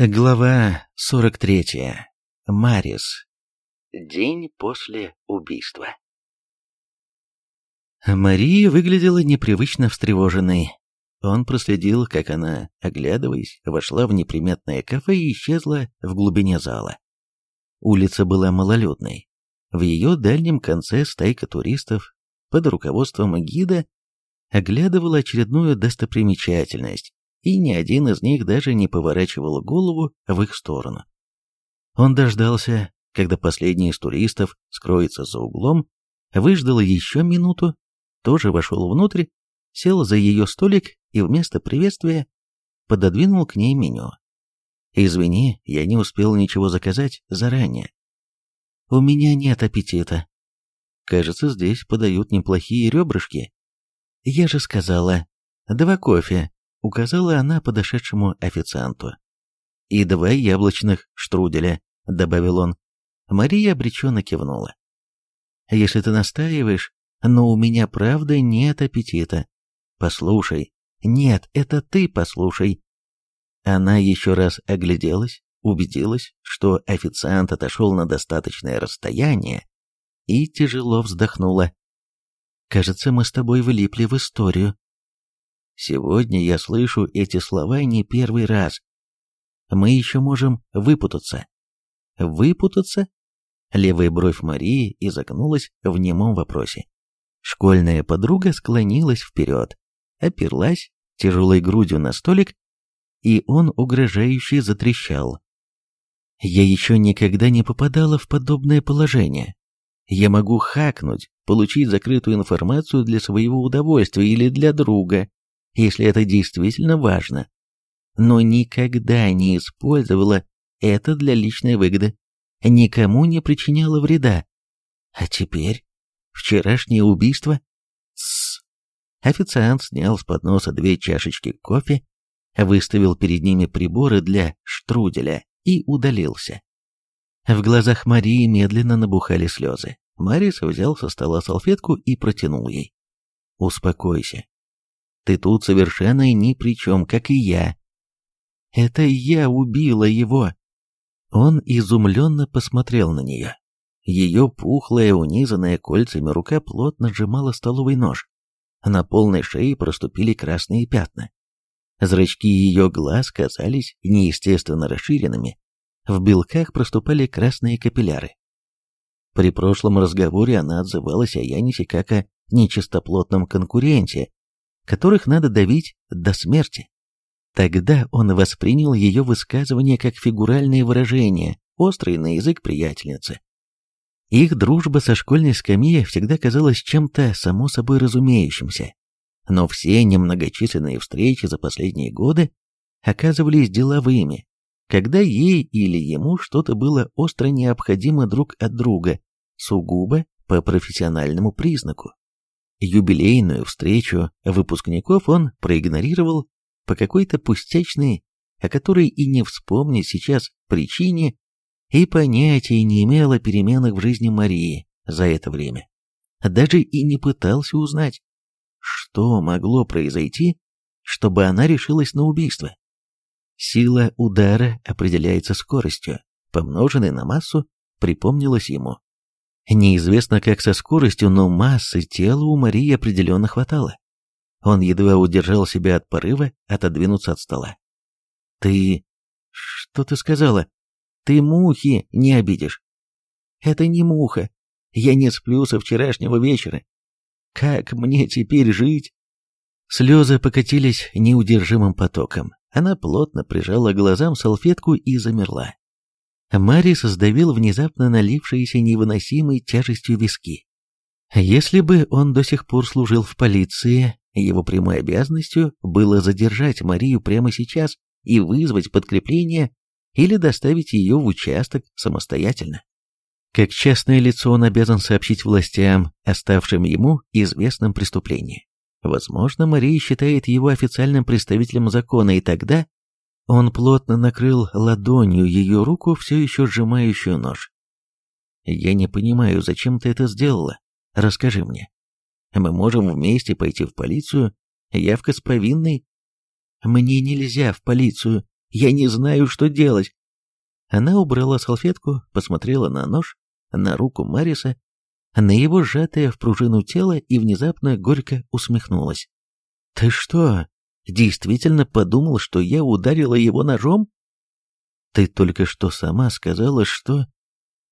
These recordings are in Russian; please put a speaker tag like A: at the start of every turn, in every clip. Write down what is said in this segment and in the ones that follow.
A: Глава 43. Марис. День после убийства. Мария выглядела непривычно встревоженной. Он проследил, как она, оглядываясь, вошла в неприметное кафе и исчезла в глубине зала. Улица была малолюдной. В ее дальнем конце стайка туристов под руководством гида оглядывала очередную достопримечательность, и ни один из них даже не поворачивал голову в их сторону. Он дождался, когда последний из туристов скроется за углом, выждал еще минуту, тоже вошел внутрь, сел за ее столик и вместо приветствия пододвинул к ней меню. «Извини, я не успел ничего заказать заранее». «У меня нет аппетита». «Кажется, здесь подают неплохие ребрышки». «Я же сказала. Два кофе — указала она подошедшему официанту. «И два яблочных штруделя», — добавил он. Мария обреченно кивнула. «Если ты настаиваешь, но у меня правда нет аппетита. Послушай. Нет, это ты послушай». Она еще раз огляделась, убедилась, что официант отошел на достаточное расстояние, и тяжело вздохнула. «Кажется, мы с тобой влипли в историю», Сегодня я слышу эти слова не первый раз. Мы еще можем выпутаться. Выпутаться? Левая бровь Марии изогнулась в немом вопросе. Школьная подруга склонилась вперед, оперлась тяжелой грудью на столик, и он угрожающе затрещал. Я еще никогда не попадала в подобное положение. Я могу хакнуть, получить закрытую информацию для своего удовольствия или для друга, если это действительно важно, но никогда не использовала это для личной выгоды, никому не причиняла вреда. А теперь вчерашнее убийство. Тссс. Официант снял с подноса две чашечки кофе, выставил перед ними приборы для штруделя и удалился. В глазах Марии медленно набухали слезы. Марис взял со стола салфетку и протянул ей. «Успокойся, ты тут совершенно ни при чем, как и я. Это я убила его. Он изумленно посмотрел на нее. Ее пухлая, унизанная кольцами рука плотно сжимала столовый нож. На полной шее проступили красные пятна. Зрачки ее глаз казались неестественно расширенными. В белках проступали красные капилляры. При прошлом разговоре она отзывалась о Янисе как о нечистоплотном конкуренте, которых надо давить до смерти. Тогда он воспринял ее высказывание как фигуральное выражение, острый на язык приятельницы. Их дружба со школьной скамьи всегда казалась чем-то само собой разумеющимся, но все немногочисленные встречи за последние годы оказывались деловыми, когда ей или ему что-то было остро необходимо друг от друга, сугубо по профессиональному признаку юбилейную встречу выпускников он проигнорировал по какой-то пустячной, о которой и не вспомнить сейчас причине, и понятия не имел о переменах в жизни Марии за это время. Даже и не пытался узнать, что могло произойти, чтобы она решилась на убийство. Сила удара определяется скоростью, помноженной на массу, припомнилось ему. Неизвестно, как со скоростью, но массы тела у Марии определенно хватало. Он едва удержал себя от порыва отодвинуться от стола. «Ты... что ты сказала? Ты мухи не обидишь». «Это не муха. Я не сплю со вчерашнего вечера. Как мне теперь жить?» Слезы покатились неудержимым потоком. Она плотно прижала глазам салфетку и замерла. Марис сдавил внезапно налившиеся невыносимой тяжестью виски. Если бы он до сих пор служил в полиции, его прямой обязанностью было задержать Марию прямо сейчас и вызвать подкрепление или доставить ее в участок самостоятельно. Как частное лицо он обязан сообщить властям, оставшим ему известном преступлении. Возможно, Мария считает его официальным представителем закона, и тогда он плотно накрыл ладонью ее руку, все еще сжимающую нож. «Я не понимаю, зачем ты это сделала? Расскажи мне. Мы можем вместе пойти в полицию? Явка с повинной?» «Мне нельзя в полицию. Я не знаю, что делать». Она убрала салфетку, посмотрела на нож, на руку Мариса, на его сжатое в пружину тело и внезапно горько усмехнулась. «Ты что?» действительно подумал, что я ударила его ножом? Ты только что сама сказала, что...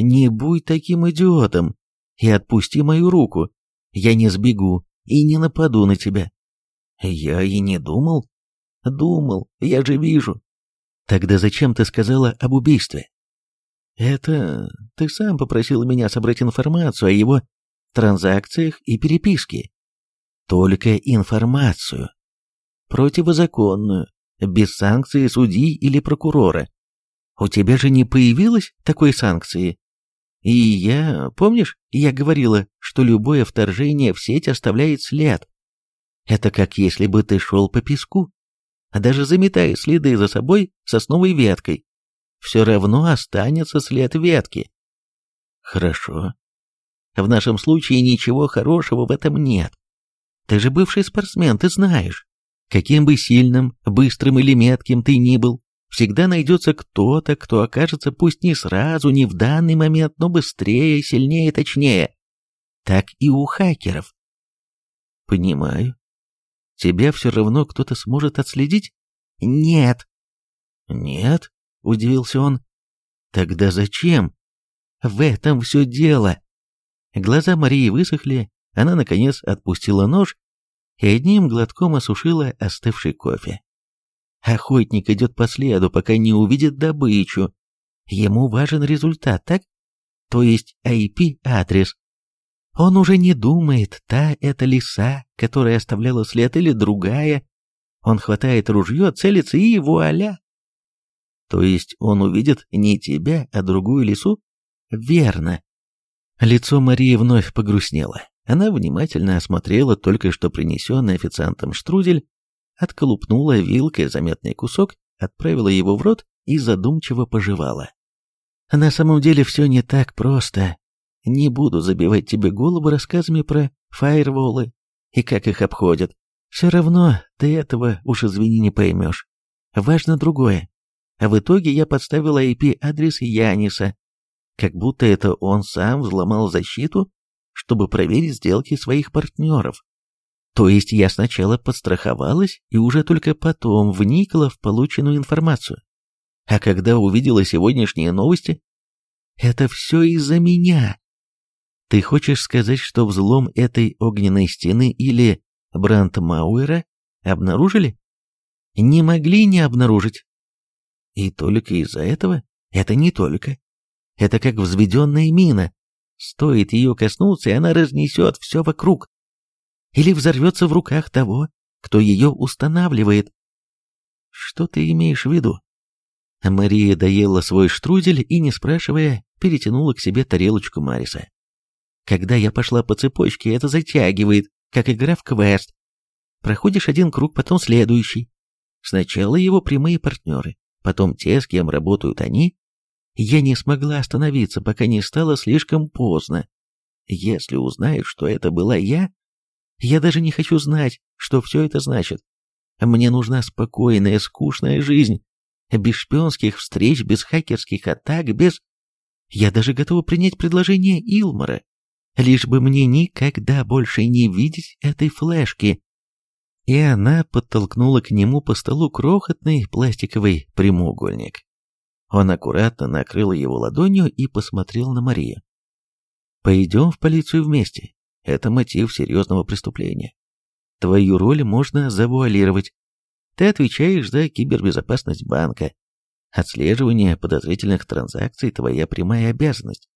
A: Не будь таким идиотом и отпусти мою руку. Я не сбегу и не нападу на тебя. Я и не думал. Думал, я же вижу. Тогда зачем ты сказала об убийстве? Это ты сам попросил меня собрать информацию о его транзакциях и переписке. Только информацию противозаконную, без санкции судьи или прокурора. У тебя же не появилось такой санкции? И я, помнишь, я говорила, что любое вторжение в сеть оставляет след. Это как если бы ты шел по песку, а даже заметая следы за собой сосновой веткой. Все равно останется след ветки. Хорошо. В нашем случае ничего хорошего в этом нет. Ты же бывший спортсмен, ты знаешь. Каким бы сильным, быстрым или метким ты ни был, всегда найдется кто-то, кто окажется пусть не сразу, не в данный момент, но быстрее, сильнее, точнее. Так и у хакеров. Понимаю. Тебя все равно кто-то сможет отследить? Нет. Нет, удивился он. Тогда зачем? В этом все дело. Глаза Марии высохли, она, наконец, отпустила нож и одним глотком осушила остывший кофе. Охотник идет по следу, пока не увидит добычу. Ему важен результат, так? То есть IP-адрес. Он уже не думает, та это лиса, которая оставляла след, или другая. Он хватает ружье, целится и вуаля. То есть он увидит не тебя, а другую лису? Верно. Лицо Марии вновь погрустнело. Она внимательно осмотрела только что принесенный официантом штрудель, отколупнула вилкой заметный кусок, отправила его в рот и задумчиво пожевала. На самом деле все не так просто. Не буду забивать тебе голову рассказами про фаерволы и как их обходят. Все равно ты этого, уж извини, не поймешь. Важно другое. А в итоге я подставила IP-адрес Яниса. Как будто это он сам взломал защиту чтобы проверить сделки своих партнеров. То есть я сначала подстраховалась и уже только потом вникла в полученную информацию. А когда увидела сегодняшние новости, это все из-за меня. Ты хочешь сказать, что взлом этой огненной стены или Брандмауэра обнаружили? Не могли не обнаружить. И только из-за этого? Это не только. Это как взведенная мина, Стоит ее коснуться, и она разнесет все вокруг. Или взорвется в руках того, кто ее устанавливает. Что ты имеешь в виду? Мария доела свой штрудель и, не спрашивая, перетянула к себе тарелочку Мариса. Когда я пошла по цепочке, это затягивает, как игра в квест. Проходишь один круг, потом следующий. Сначала его прямые партнеры, потом те, с кем работают они, я не смогла остановиться, пока не стало слишком поздно. Если узнают, что это была я, я даже не хочу знать, что все это значит. Мне нужна спокойная, скучная жизнь, без шпионских встреч, без хакерских атак, без... Я даже готова принять предложение Илмара, лишь бы мне никогда больше не видеть этой флешки. И она подтолкнула к нему по столу крохотный пластиковый прямоугольник. Он аккуратно накрыл его ладонью и посмотрел на Марию. «Пойдем в полицию вместе. Это мотив серьезного преступления. Твою роль можно завуалировать. Ты отвечаешь за кибербезопасность банка. Отслеживание подозрительных транзакций – твоя прямая обязанность.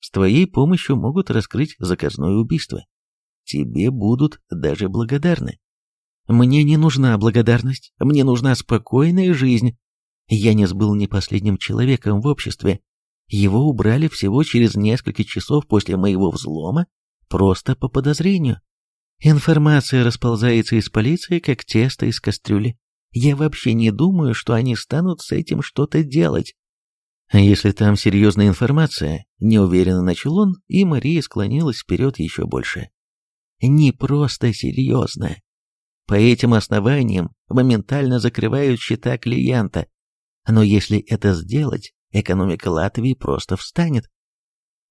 A: С твоей помощью могут раскрыть заказное убийство. Тебе будут даже благодарны». «Мне не нужна благодарность. Мне нужна спокойная жизнь», Янис был не последним человеком в обществе. Его убрали всего через несколько часов после моего взлома, просто по подозрению. Информация расползается из полиции, как тесто из кастрюли. Я вообще не думаю, что они станут с этим что-то делать. А если там серьезная информация, неуверенно начал он, и Мария склонилась вперед еще больше. Не просто серьезная. По этим основаниям моментально закрывают счета клиента, но если это сделать, экономика Латвии просто встанет.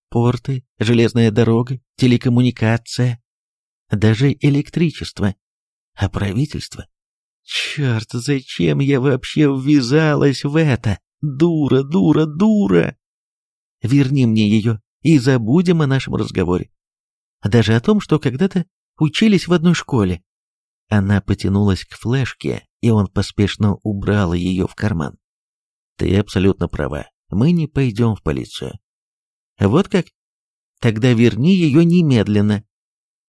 A: Порты, железная дорога, телекоммуникация, даже электричество. А правительство? Черт, зачем я вообще ввязалась в это? Дура, дура, дура! Верни мне ее и забудем о нашем разговоре. Даже о том, что когда-то учились в одной школе. Она потянулась к флешке, и он поспешно убрал ее в карман. Ты абсолютно права. Мы не пойдем в полицию. Вот как? Тогда верни ее немедленно.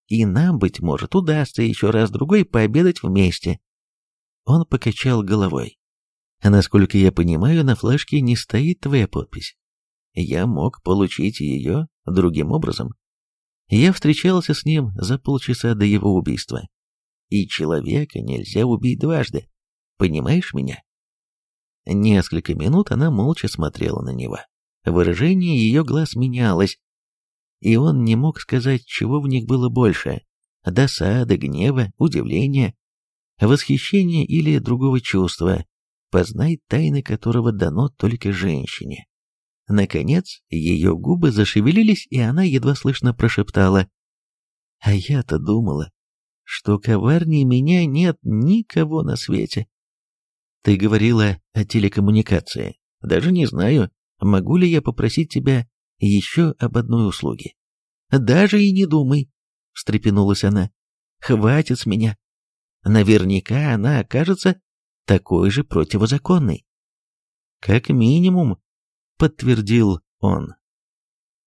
A: И нам, быть может, удастся еще раз-другой пообедать вместе. Он покачал головой. Насколько я понимаю, на флешке не стоит твоя подпись. Я мог получить ее другим образом. Я встречался с ним за полчаса до его убийства. И человека нельзя убить дважды. Понимаешь меня? Несколько минут она молча смотрела на него. Выражение ее глаз менялось, и он не мог сказать, чего в них было больше – досады, гнева, удивления, восхищения или другого чувства, познать тайны которого дано только женщине. Наконец, ее губы зашевелились, и она едва слышно прошептала. «А я-то думала, что коварней меня нет никого на свете. Ты говорила о телекоммуникации. Даже не знаю, могу ли я попросить тебя еще об одной услуге. Даже и не думай, встрепенулась она. Хватит с меня. Наверняка она окажется такой же противозаконной. Как минимум, подтвердил он.